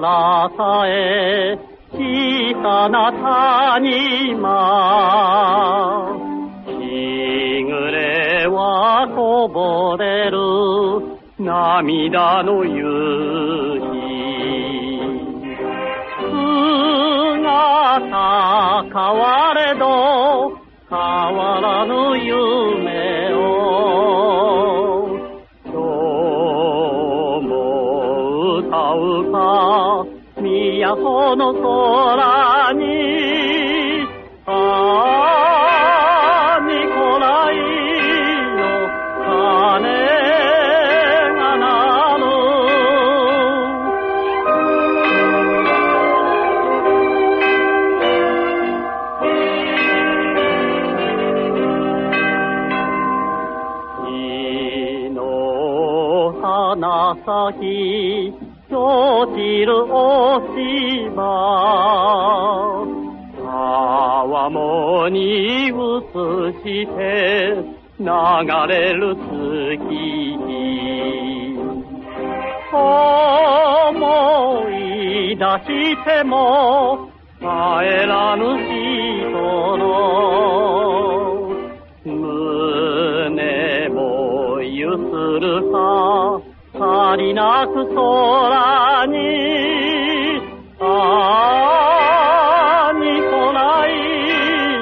さえ小さな谷間日暮れはこぼれる涙の夕日。姿変われど変わらぬ夢。都の空にああニコライの鐘が鳴る。日の花咲き落ちる落ち葉川もに映して流れる月思い出しても帰らぬ人の胸もゆするか足りなく空にああニコライ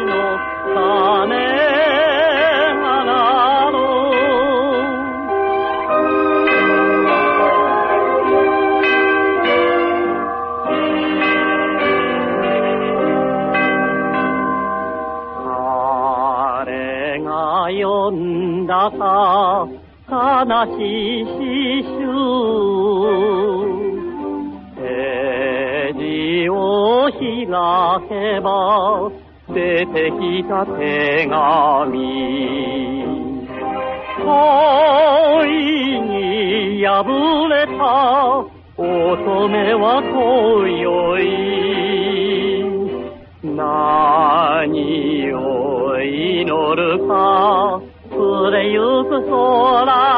の鐘が鳴る誰が呼んだか悲しい詩集ページを開けば出てきた手紙。恋に破れた乙女は今宵。何を祈るか触れゆく空。